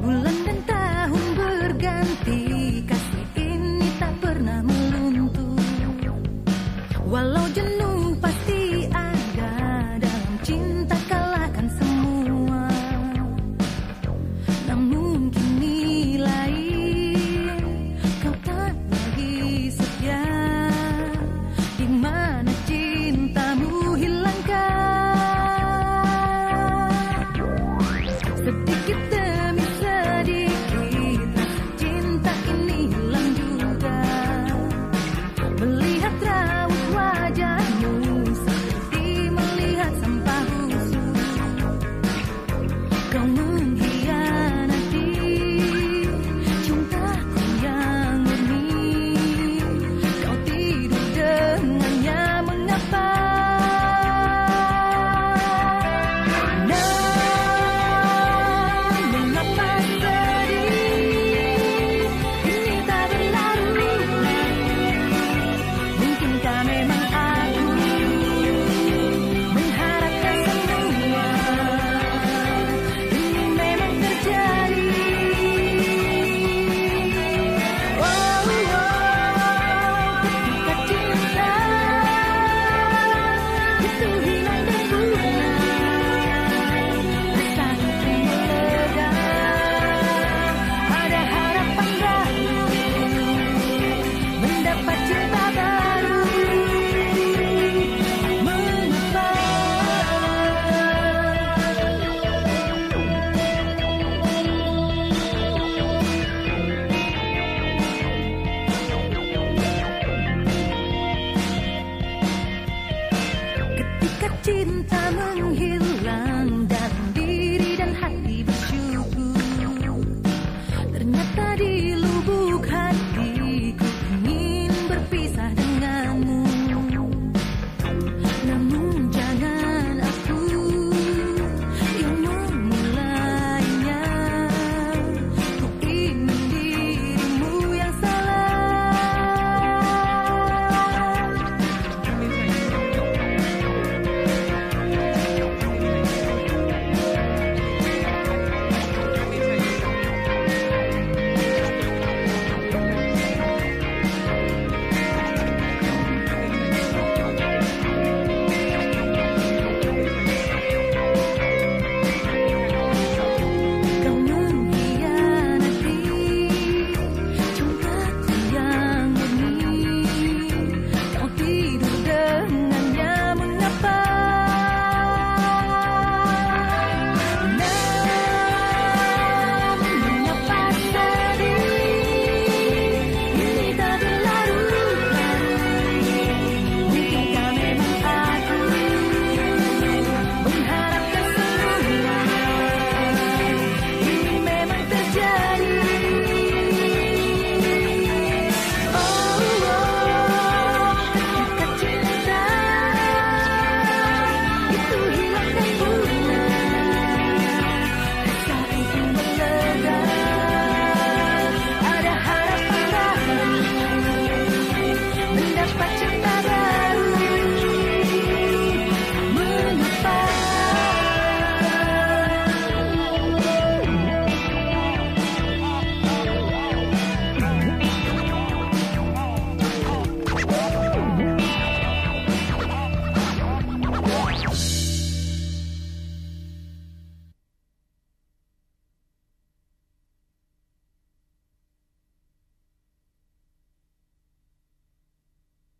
Bulan dan tahun berganti Kasih ini tak pernah meluntur. Walau jenuh cinta menghilang